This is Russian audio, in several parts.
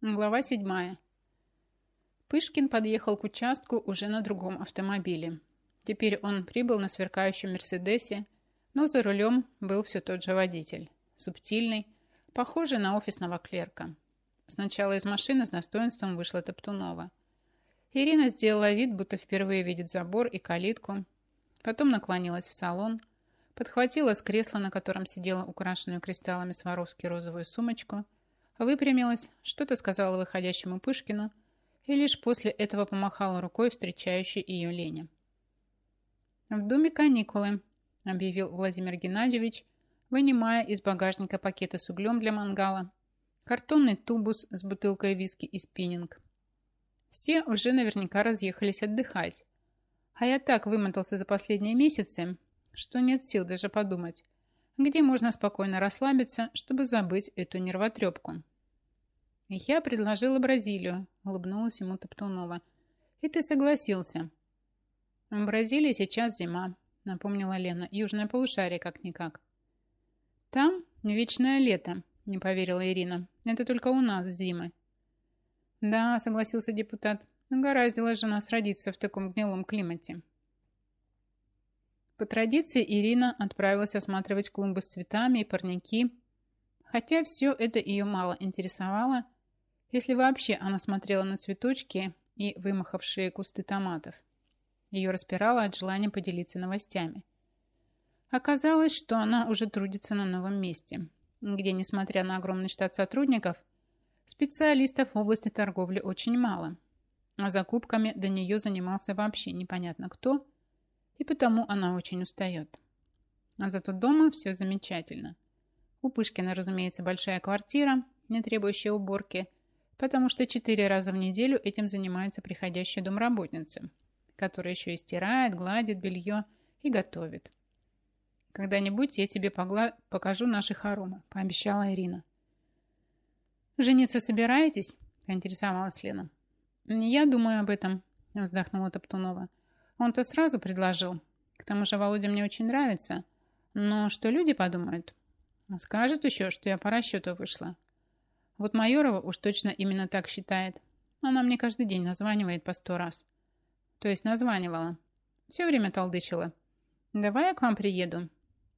Глава 7. Пышкин подъехал к участку уже на другом автомобиле. Теперь он прибыл на сверкающем «Мерседесе», но за рулем был все тот же водитель. Субтильный, похожий на офисного клерка. Сначала из машины с достоинством вышла Топтунова. Ирина сделала вид, будто впервые видит забор и калитку. Потом наклонилась в салон, подхватила с кресла, на котором сидела украшенную кристаллами Сваровски розовую сумочку – выпрямилась, что-то сказала выходящему Пышкину и лишь после этого помахала рукой встречающей ее Лене. «В доме каникулы», — объявил Владимир Геннадьевич, вынимая из багажника пакеты с углем для мангала, картонный тубус с бутылкой виски и спиннинг. Все уже наверняка разъехались отдыхать, а я так вымотался за последние месяцы, что нет сил даже подумать, где можно спокойно расслабиться, чтобы забыть эту нервотрепку. «Я предложила Бразилию», — улыбнулась ему Топтунова. «И ты согласился». «В Бразилии сейчас зима», — напомнила Лена. «Южное полушарие как-никак». «Там вечное лето», — не поверила Ирина. «Это только у нас зимы». «Да», — согласился депутат. «Угораздила же нас родиться в таком гнилом климате». По традиции Ирина отправилась осматривать клумбы с цветами и парники, хотя все это ее мало интересовало, если вообще она смотрела на цветочки и вымахавшие кусты томатов. Ее распирало от желания поделиться новостями. Оказалось, что она уже трудится на новом месте, где, несмотря на огромный штат сотрудников, специалистов в области торговли очень мало, а закупками до нее занимался вообще непонятно кто, и потому она очень устает. А зато дома все замечательно. У Пышкина, разумеется, большая квартира, не требующая уборки – потому что четыре раза в неделю этим занимается приходящая домработница, которая еще и стирает, гладит белье и готовит. «Когда-нибудь я тебе погла... покажу наши хоромы», – пообещала Ирина. «Жениться собираетесь?» – поинтересовалась Лена. «Я думаю об этом», – вздохнула Топтунова. «Он-то сразу предложил. К тому же Володя мне очень нравится. Но что люди подумают? Скажет еще, что я по расчету вышла. Вот Майорова уж точно именно так считает. Она мне каждый день названивает по сто раз. То есть названивала. Все время толдычила. Давай я к вам приеду.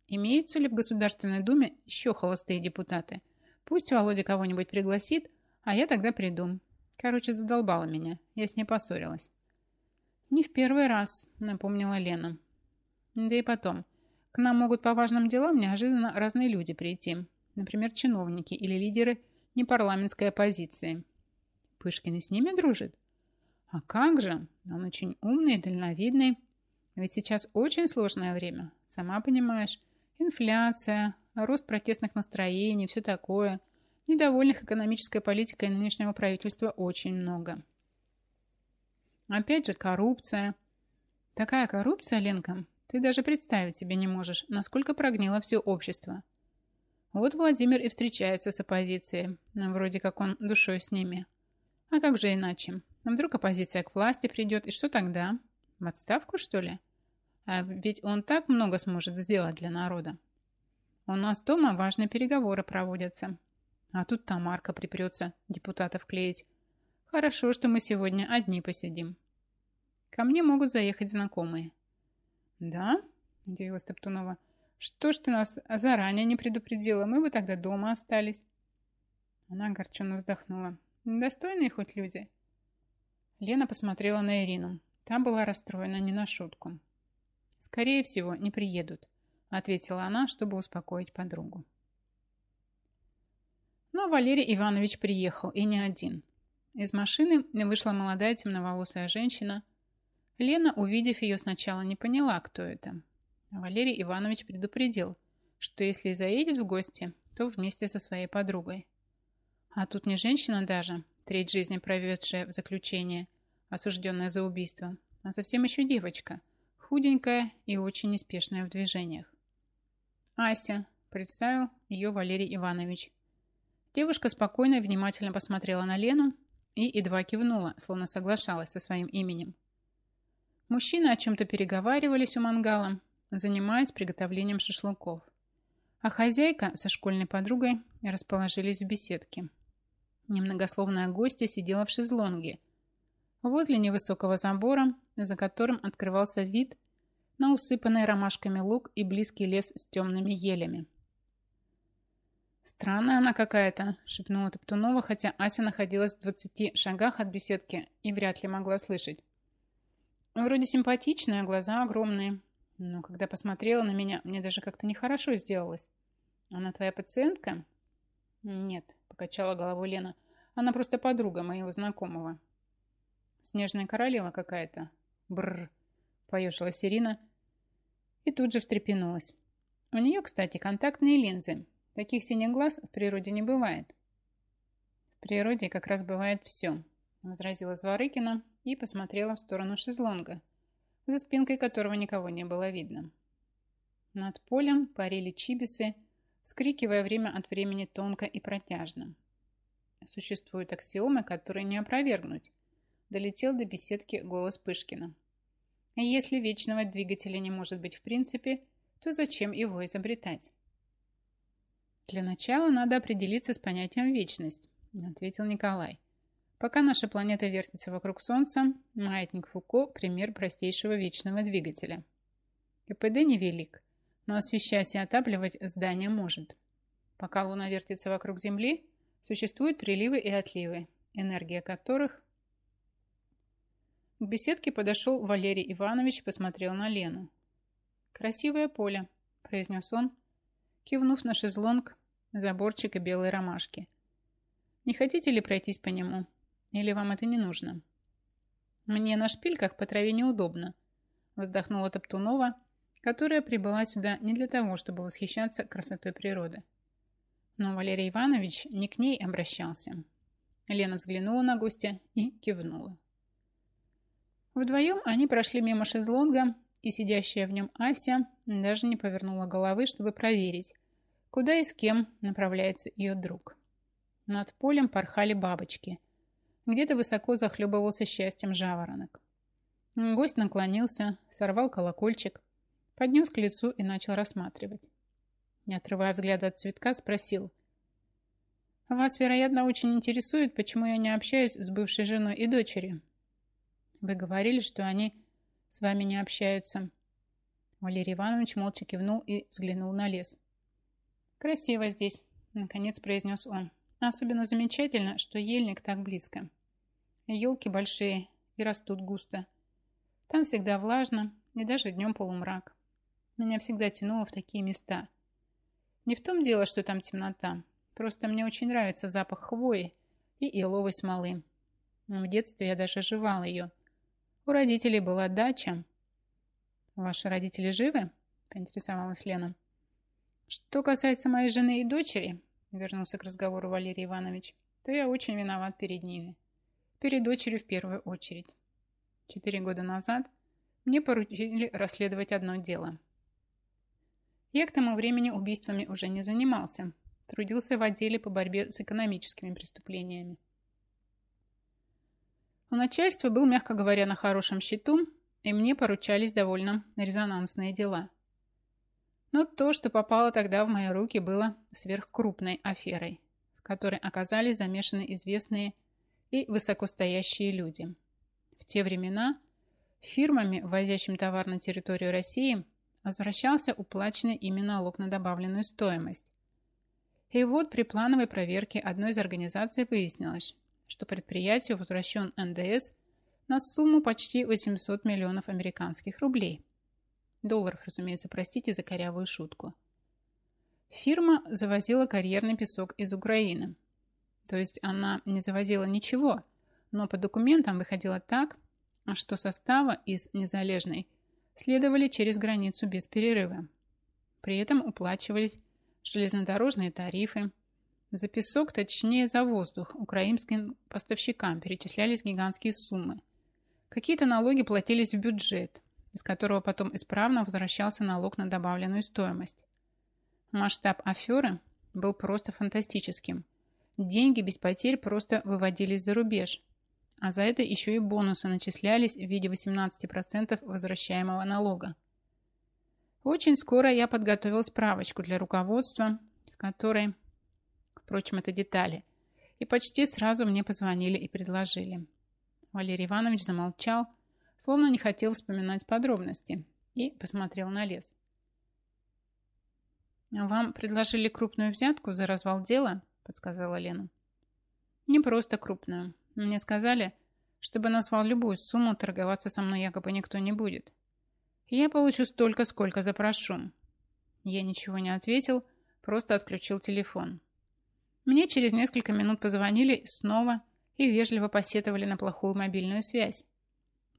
Имеются ли в Государственной Думе еще холостые депутаты? Пусть Володя кого-нибудь пригласит, а я тогда приду. Короче, задолбала меня. Я с ней поссорилась. Не в первый раз, напомнила Лена. Да и потом. К нам могут по важным делам неожиданно разные люди прийти. Например, чиновники или лидеры непарламентской оппозиции. Пышкин и с ними дружит? А как же? Он очень умный и дальновидный. Ведь сейчас очень сложное время. Сама понимаешь, инфляция, рост протестных настроений, все такое. Недовольных экономической политикой нынешнего правительства очень много. Опять же, коррупция. Такая коррупция, Ленка, ты даже представить себе не можешь, насколько прогнило все общество. Вот Владимир и встречается с оппозицией. Вроде как он душой с ними. А как же иначе? Вдруг оппозиция к власти придет, и что тогда? В отставку, что ли? А ведь он так много сможет сделать для народа. У нас дома важные переговоры проводятся. А тут Тамарка припрется депутатов клеить. Хорошо, что мы сегодня одни посидим. Ко мне могут заехать знакомые. Да? Удивилась Топтунова. Что ж ты нас заранее не предупредила? Мы бы тогда дома остались. Она огорченно вздохнула. Достойные хоть люди? Лена посмотрела на Ирину. Та была расстроена не на шутку. «Скорее всего, не приедут», — ответила она, чтобы успокоить подругу. Но Валерий Иванович приехал, и не один. Из машины вышла молодая темноволосая женщина. Лена, увидев ее, сначала не поняла, кто это. Валерий Иванович предупредил, что если заедет в гости, то вместе со своей подругой. А тут не женщина даже, треть жизни проведшая в заключение, осужденная за убийство, а совсем еще девочка, худенькая и очень неспешная в движениях. «Ася», — представил ее Валерий Иванович. Девушка спокойно и внимательно посмотрела на Лену и едва кивнула, словно соглашалась со своим именем. Мужчины о чем-то переговаривались у мангала, занимаясь приготовлением шашлыков. А хозяйка со школьной подругой расположились в беседке. Немногословная гостья сидела в шезлонге, возле невысокого забора, за которым открывался вид на усыпанный ромашками луг и близкий лес с темными елями. «Странная она какая-то», — шепнула Топтунова, хотя Ася находилась в двадцати шагах от беседки и вряд ли могла слышать. «Вроде симпатичная, глаза огромные, но когда посмотрела на меня, мне даже как-то нехорошо сделалось. Она твоя пациентка?» «Нет», — покачала головой Лена, — «она просто подруга моего знакомого». «Снежная королева какая-то». «Бррр», — поежилась Ирина и тут же встрепенулась. «У нее, кстати, контактные линзы, Таких синих глаз в природе не бывает. В природе как раз бывает все, возразила Зворыкина и посмотрела в сторону шезлонга, за спинкой которого никого не было видно. Над полем парили чибисы, вскрикивая время от времени тонко и протяжно. Существуют аксиомы, которые не опровергнуть. Долетел до беседки голос Пышкина. Если вечного двигателя не может быть в принципе, то зачем его изобретать? «Для начала надо определиться с понятием «вечность», — ответил Николай. «Пока наша планета вертится вокруг Солнца, маятник Фуко — пример простейшего вечного двигателя. КПД невелик, но освещать и отапливать здание может. Пока Луна вертится вокруг Земли, существуют приливы и отливы, энергия которых... К беседке подошел Валерий Иванович и посмотрел на Лену. «Красивое поле», — произнес он, кивнув на шезлонг заборчик и белые ромашки. Не хотите ли пройтись по нему? Или вам это не нужно? Мне на шпильках по траве неудобно, вздохнула Топтунова, которая прибыла сюда не для того, чтобы восхищаться красотой природы. Но Валерий Иванович не к ней обращался. Лена взглянула на гостя и кивнула. Вдвоем они прошли мимо шезлонга, и сидящая в нем Ася даже не повернула головы, чтобы проверить, куда и с кем направляется ее друг. Над полем порхали бабочки. Где-то высоко захлебывался счастьем жаворонок. Гость наклонился, сорвал колокольчик, поднес к лицу и начал рассматривать. Не отрывая взгляда от цветка, спросил. «Вас, вероятно, очень интересует, почему я не общаюсь с бывшей женой и дочерью. Вы говорили, что они с вами не общаются». Валерий Иванович молча кивнул и взглянул на лес. «Красиво здесь», — наконец произнес он. «Особенно замечательно, что ельник так близко. Елки большие и растут густо. Там всегда влажно и даже днем полумрак. Меня всегда тянуло в такие места. Не в том дело, что там темнота. Просто мне очень нравится запах хвои и еловой смолы. В детстве я даже жевал ее. У родителей была дача. «Ваши родители живы?» – поинтересовалась Лена. Что касается моей жены и дочери, вернулся к разговору Валерий Иванович, то я очень виноват перед ними. Перед дочерью в первую очередь. Четыре года назад мне поручили расследовать одно дело. Я к тому времени убийствами уже не занимался, трудился в отделе по борьбе с экономическими преступлениями. У начальства был, мягко говоря, на хорошем счету, и мне поручались довольно резонансные дела – но то, что попало тогда в мои руки, было сверхкрупной аферой, в которой оказались замешаны известные и высокостоящие люди. В те времена фирмами, ввозящим товар на территорию России, возвращался уплаченный ими налог на добавленную стоимость. И вот при плановой проверке одной из организаций выяснилось, что предприятию возвращен НДС на сумму почти 800 миллионов американских рублей – Долларов, разумеется, простите за корявую шутку. Фирма завозила карьерный песок из Украины. То есть она не завозила ничего, но по документам выходило так, что составы из незалежной следовали через границу без перерыва. При этом уплачивались железнодорожные тарифы. За песок, точнее за воздух, украинским поставщикам перечислялись гигантские суммы. Какие-то налоги платились в бюджет, из которого потом исправно возвращался налог на добавленную стоимость. Масштаб аферы был просто фантастическим. Деньги без потерь просто выводились за рубеж, а за это еще и бонусы начислялись в виде 18% возвращаемого налога. Очень скоро я подготовил справочку для руководства, в которой, впрочем, это детали, И почти сразу мне позвонили и предложили. Валерий Иванович замолчал, словно не хотел вспоминать подробности, и посмотрел на лес. «Вам предложили крупную взятку за развал дела?» – подсказала Лена. «Не просто крупную. Мне сказали, чтобы назвал любую сумму, торговаться со мной якобы никто не будет. Я получу столько, сколько запрошу». Я ничего не ответил, просто отключил телефон. Мне через несколько минут позвонили снова и вежливо посетовали на плохую мобильную связь,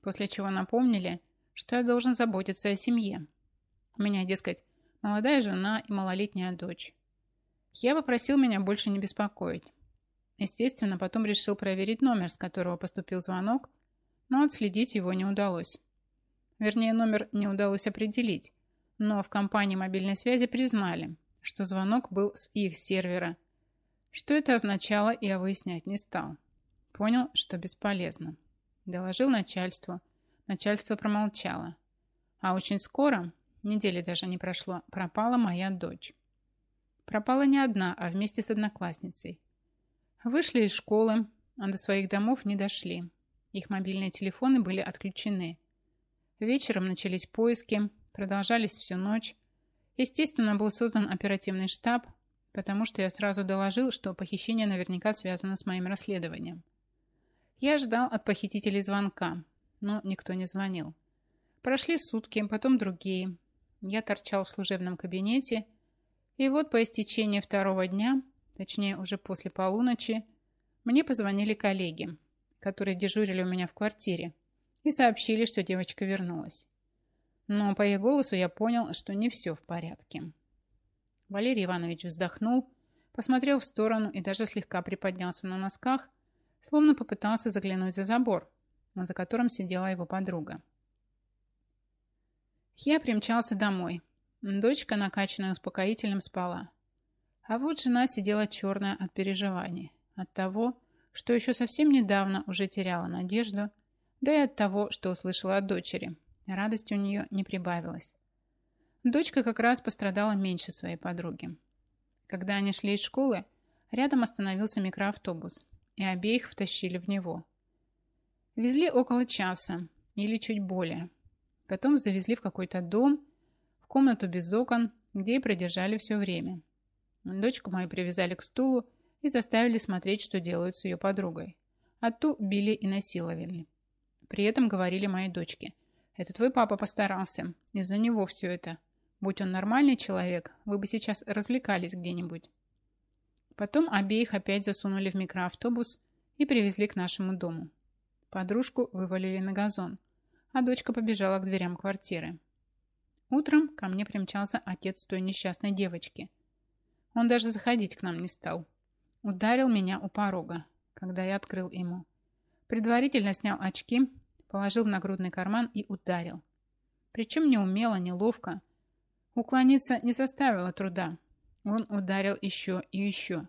после чего напомнили, что я должен заботиться о семье. У меня, дескать, молодая жена и малолетняя дочь. Я попросил меня больше не беспокоить. Естественно, потом решил проверить номер, с которого поступил звонок, но отследить его не удалось. Вернее, номер не удалось определить, но в компании мобильной связи признали, что звонок был с их сервера. Что это означало, я выяснять не стал. Понял, что бесполезно. Доложил начальству. Начальство промолчало. А очень скоро, недели даже не прошло, пропала моя дочь. Пропала не одна, а вместе с одноклассницей. Вышли из школы, а до своих домов не дошли. Их мобильные телефоны были отключены. Вечером начались поиски, продолжались всю ночь. Естественно, был создан оперативный штаб, потому что я сразу доложил, что похищение наверняка связано с моим расследованием. Я ждал от похитителей звонка, но никто не звонил. Прошли сутки, потом другие. Я торчал в служебном кабинете, и вот по истечении второго дня, точнее уже после полуночи, мне позвонили коллеги, которые дежурили у меня в квартире, и сообщили, что девочка вернулась. Но по их голосу я понял, что не все в порядке. Валерий Иванович вздохнул, посмотрел в сторону и даже слегка приподнялся на носках, словно попытался заглянуть за забор, за которым сидела его подруга. Я примчался домой. Дочка, накачанная успокоительным, спала. А вот жена сидела черная от переживаний, от того, что еще совсем недавно уже теряла надежду, да и от того, что услышала от дочери. Радости у нее не прибавилось. Дочка как раз пострадала меньше своей подруги. Когда они шли из школы, рядом остановился микроавтобус, и обеих втащили в него. Везли около часа или чуть более. Потом завезли в какой-то дом, в комнату без окон, где и продержали все время. Дочку мою привязали к стулу и заставили смотреть, что делают с ее подругой. А ту били и насиловали. При этом говорили моей дочке, «Это твой папа постарался, из-за него все это. Будь он нормальный человек, вы бы сейчас развлекались где-нибудь». Потом обеих опять засунули в микроавтобус и привезли к нашему дому. Подружку вывалили на газон, а дочка побежала к дверям квартиры. Утром ко мне примчался отец той несчастной девочки. Он даже заходить к нам не стал. Ударил меня у порога, когда я открыл ему. Предварительно снял очки, положил в нагрудный карман и ударил. Причем не умело, не ловко. Уклониться не составило труда. Он ударил еще и еще.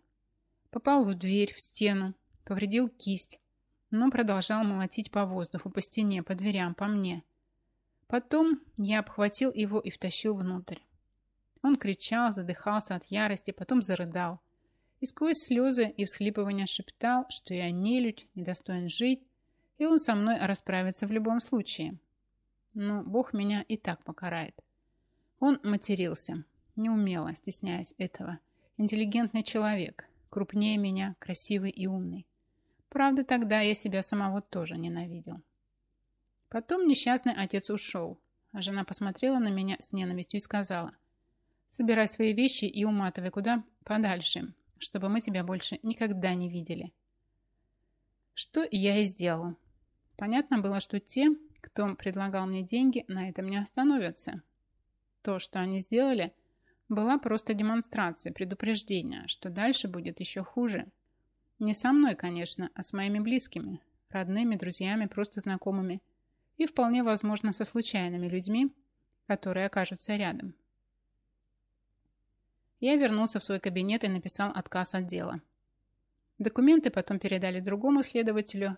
Попал в дверь, в стену, повредил кисть, но продолжал молотить по воздуху, по стене, по дверям, по мне. Потом я обхватил его и втащил внутрь. Он кричал, задыхался от ярости, потом зарыдал. И сквозь слезы и всхлипывания шептал, что я нелюдь, недостоин жить, и он со мной расправится в любом случае. Но Бог меня и так покарает. Он матерился, неумело, стесняясь этого. Интеллигентный человек, крупнее меня, красивый и умный. Правда, тогда я себя самого тоже ненавидел. Потом несчастный отец ушел, а жена посмотрела на меня с ненавистью и сказала, «Собирай свои вещи и уматывай куда подальше, чтобы мы тебя больше никогда не видели». Что я и сделал. Понятно было, что те, кто предлагал мне деньги, на этом не остановятся. То, что они сделали – была просто демонстрация, предупреждение, что дальше будет еще хуже. Не со мной, конечно, а с моими близкими, родными, друзьями, просто знакомыми и вполне возможно со случайными людьми, которые окажутся рядом. Я вернулся в свой кабинет и написал отказ от дела. Документы потом передали другому следователю,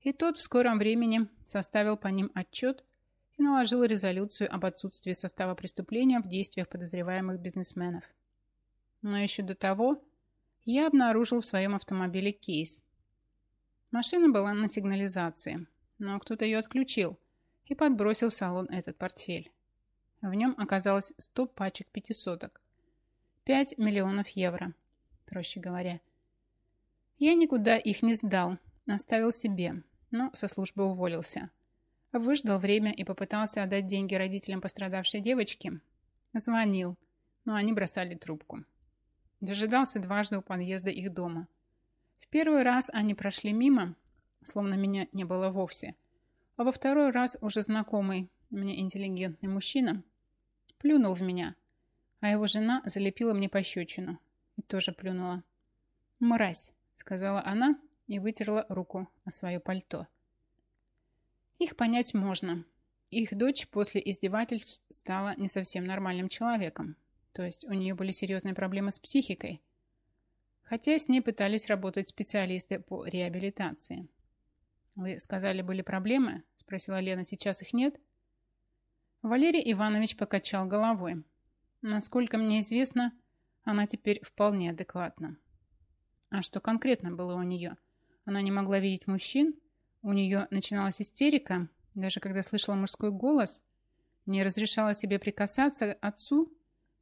и тот в скором времени составил по ним отчет и наложил резолюцию об отсутствии состава преступления в действиях подозреваемых бизнесменов. Но еще до того я обнаружил в своем автомобиле кейс. Машина была на сигнализации, но кто-то ее отключил и подбросил в салон этот портфель. В нем оказалось 100 пачек пятисоток. 5 миллионов евро, проще говоря. Я никуда их не сдал, оставил себе, но со службы уволился. Выждал время и попытался отдать деньги родителям пострадавшей девочки. Звонил, но они бросали трубку. Дожидался дважды у подъезда их дома. В первый раз они прошли мимо, словно меня не было вовсе. А во второй раз уже знакомый мне интеллигентный мужчина плюнул в меня, а его жена залепила мне пощечину и тоже плюнула. «Мразь!» — сказала она и вытерла руку о свое пальто. Их понять можно. Их дочь после издевательств стала не совсем нормальным человеком. То есть у нее были серьезные проблемы с психикой. Хотя с ней пытались работать специалисты по реабилитации. «Вы сказали, были проблемы?» – спросила Лена. «Сейчас их нет?» Валерий Иванович покачал головой. Насколько мне известно, она теперь вполне адекватна. А что конкретно было у нее? Она не могла видеть мужчин? У нее начиналась истерика, даже когда слышала мужской голос? Не разрешала себе прикасаться отцу?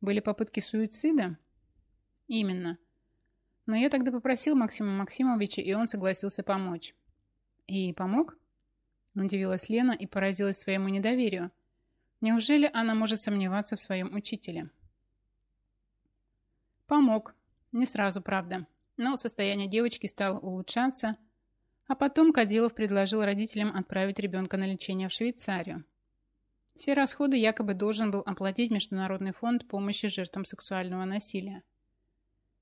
Были попытки суицида? Именно. Но я тогда попросил Максима Максимовича, и он согласился помочь. И помог? Удивилась Лена и поразилась своему недоверию. Неужели она может сомневаться в своем учителе? Помог. Не сразу, правда. Но состояние девочки стало улучшаться, а потом Кадилов предложил родителям отправить ребенка на лечение в Швейцарию. Все расходы якобы должен был оплатить Международный фонд помощи жертвам сексуального насилия.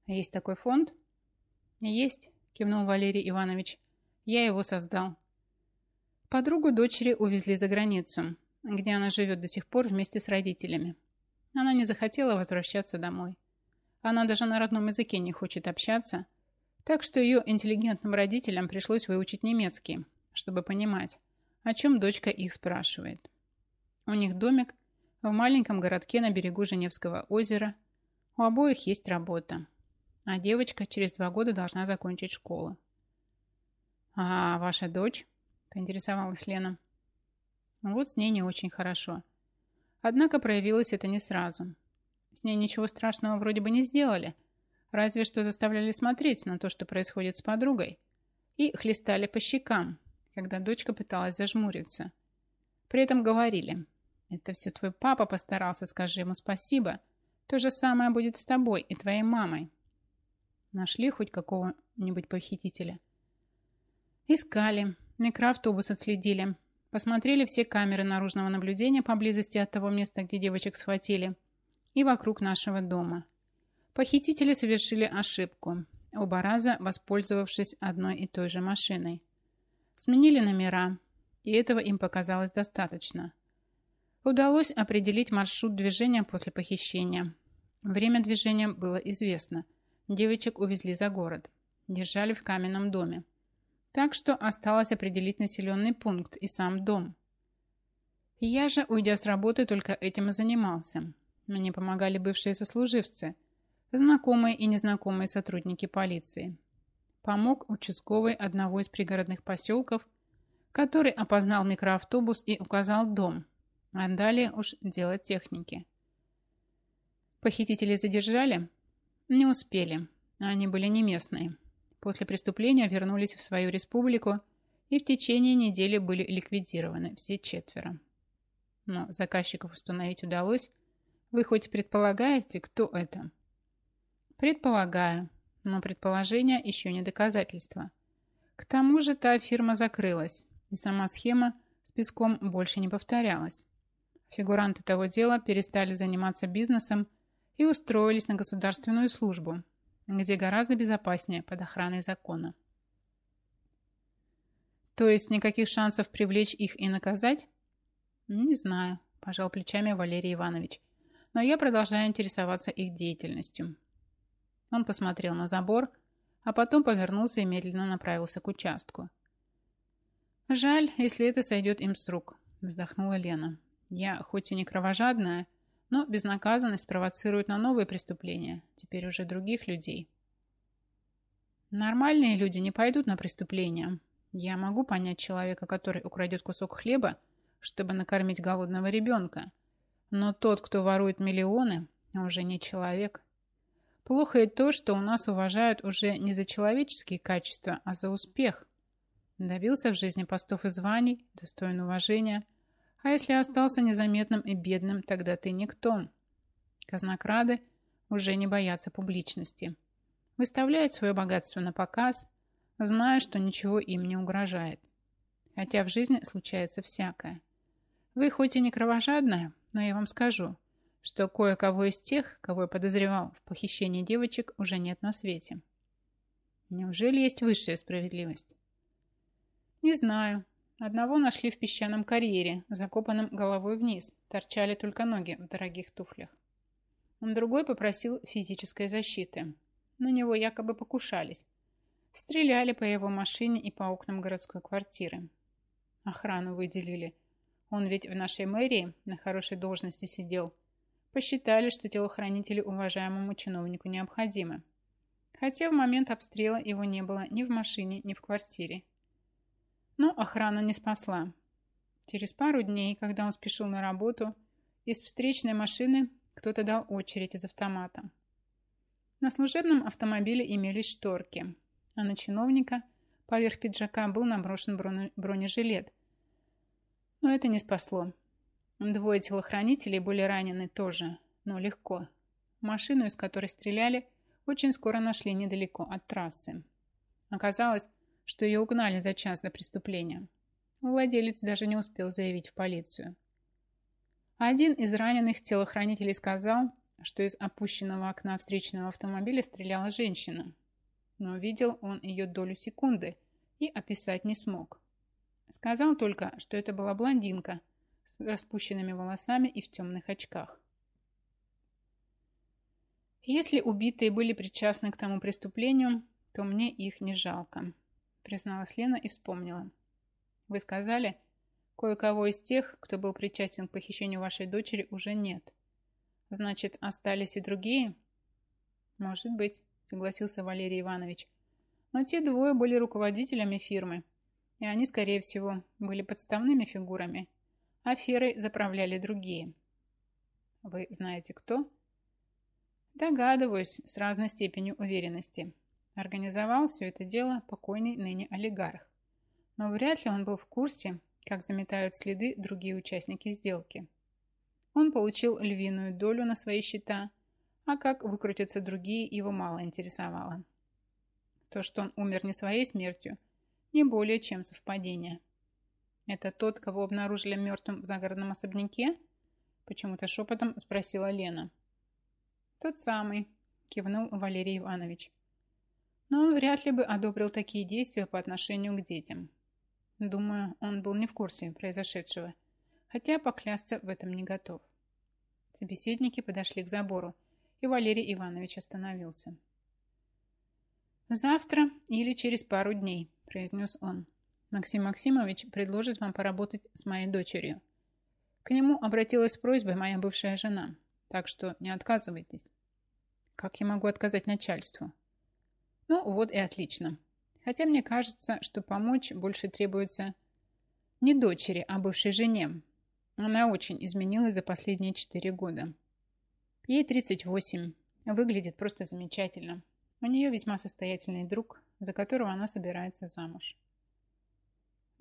Есть такой фонд? Есть, кивнул Валерий Иванович. Я его создал. Подругу дочери увезли за границу, где она живет до сих пор вместе с родителями. Она не захотела возвращаться домой. Она даже на родном языке не хочет общаться, так что ее интеллигентным родителям пришлось выучить немецкий, чтобы понимать, о чем дочка их спрашивает. У них домик в маленьком городке на берегу Женевского озера. У обоих есть работа. А девочка через два года должна закончить школу. «А ваша дочь?» – поинтересовалась Лена. Вот с ней не очень хорошо. Однако проявилось это не сразу. С ней ничего страшного вроде бы не сделали, разве что заставляли смотреть на то, что происходит с подругой, и хлестали по щекам, когда дочка пыталась зажмуриться. При этом говорили – это все твой папа постарался, скажи ему спасибо. То же самое будет с тобой и твоей мамой. Нашли хоть какого-нибудь похитителя? Искали. Микроавтобус отследили. Посмотрели все камеры наружного наблюдения поблизости от того места, где девочек схватили. И вокруг нашего дома. Похитители совершили ошибку. Оба раза воспользовавшись одной и той же машиной. Сменили номера. И этого им показалось достаточно. Удалось определить маршрут движения после похищения. Время движения было известно. Девочек увезли за город. Держали в каменном доме. Так что осталось определить населенный пункт и сам дом. Я же, уйдя с работы, только этим и занимался. Мне помогали бывшие сослуживцы, знакомые и незнакомые сотрудники полиции. Помог участковый одного из пригородных поселков, который опознал микроавтобус и указал дом, а далее уж дело техники. Похитителей задержали? Не успели. Они были не местные. После преступления вернулись в свою республику и в течение недели были ликвидированы все четверо. Но заказчиков установить удалось. Вы хоть предполагаете, кто это? Предполагаю, но предположение еще не доказательство. К тому же та фирма закрылась, и сама схема с песком больше не повторялась. Фигуранты того дела перестали заниматься бизнесом и устроились на государственную службу, где гораздо безопаснее под охраной закона. То есть никаких шансов привлечь их и наказать? Не знаю, пожал плечами Валерий Иванович, но я продолжаю интересоваться их деятельностью. Он посмотрел на забор, а потом повернулся и медленно направился к участку. «Жаль, если это сойдет им с рук», – вздохнула Лена. Я хоть и не кровожадная, но безнаказанность провоцирует на новые преступления, теперь уже других людей. Нормальные люди не пойдут на преступления. Я могу понять человека, который украдет кусок хлеба, чтобы накормить голодного ребенка. Но тот, кто ворует миллионы, уже не человек. Плохо и то, что у нас уважают уже не за человеческие качества, а за успех. Добился в жизни постов и званий, достоин уважения. А если остался незаметным и бедным, тогда ты никто. Казнокрады уже не боятся публичности выставляют свое богатство на показ, зная, что ничего им не угрожает. Хотя в жизни случается всякое. Вы хоть и не кровожадная, но я вам скажу, что кое-кого из тех, кого я подозревал в похищении девочек, уже нет на свете. Неужели есть высшая справедливость? Не знаю. Одного нашли в песчаном карьере, закопанном головой вниз, торчали только ноги в дорогих туфлях. Другой попросил физической защиты, на него якобы покушались. Стреляли по его машине и по окнам городской квартиры. Охрану выделили. Он ведь в нашей мэрии на хорошей должности сидел. Посчитали, что телохранители уважаемому чиновнику необходимы. Хотя в момент обстрела его не было ни в машине, ни в квартире. Но охрана не спасла. Через пару дней, когда он спешил на работу, из встречной машины кто-то дал очередь из автомата. На служебном автомобиле имелись шторки, а на чиновника поверх пиджака был наброшен бронежилет. Но это не спасло. Двое телохранителей были ранены тоже, но легко. Машину, из которой стреляли, очень скоро нашли недалеко от трассы. Оказалось, что ее угнали за час до преступления. Владелец даже не успел заявить в полицию. Один из раненых телохранителей сказал, что из опущенного окна встречного автомобиля стреляла женщина. Но видел он ее долю секунды и описать не смог. Сказал только, что это была блондинка с распущенными волосами и в темных очках. Если убитые были причастны к тому преступлению, то мне их не жалко, призналась Лена и вспомнила. Вы сказали, кое-кого из тех, кто был причастен к похищению вашей дочери, уже нет. Значит, остались и другие? Может быть, согласился Валерий Иванович. Но те двое были руководителями фирмы, и они, скорее всего, были подставными фигурами. Аферой заправляли другие. Вы знаете, кто? Догадываюсь, с разной степенью уверенности. Организовал все это дело покойный ныне олигарх. Но вряд ли он был в курсе, как заметают следы другие участники сделки. Он получил львиную долю на свои счета, а как выкрутятся другие, его мало интересовало. То, что он умер не своей смертью, не более чем совпадение. «Это тот, кого обнаружили мертвым в загородном особняке?» Почему-то шепотом спросила Лена. «Тот самый», кивнул Валерий Иванович. Но он вряд ли бы одобрил такие действия по отношению к детям. Думаю, он был не в курсе произошедшего хотя поклясться в этом не готов. Собеседники подошли к забору, и Валерий Иванович остановился. «Завтра или через пару дней», – произнес он. «Максим Максимович предложит вам поработать с моей дочерью. К нему обратилась с просьбой моя бывшая жена, так что не отказывайтесь». «Как я могу отказать начальству?» «Ну, вот и отлично. Хотя мне кажется, что помочь больше требуется не дочери, а бывшей жене, она очень изменилась за последние четыре года. Ей 38. Выглядит просто замечательно. У нее весьма состоятельный друг, за которого она собирается замуж.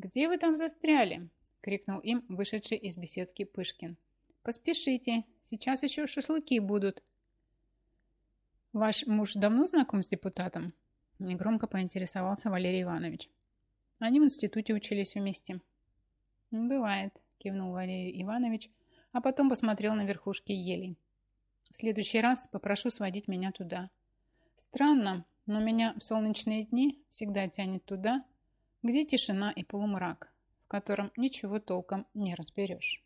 «Где вы там застряли?» – крикнул им вышедший из беседки Пышкин. «Поспешите, сейчас еще шашлыки будут». «Ваш муж давно знаком с депутатом?» – негромко поинтересовался Валерий Иванович. Они в институте учились вместе. «Бывает», кивнул Валерий Иванович, а потом посмотрел на верхушки елей. В следующий раз попрошу сводить меня туда. Странно, но меня в солнечные дни всегда тянет туда, где тишина и полумрак, в котором ничего толком не разберешь.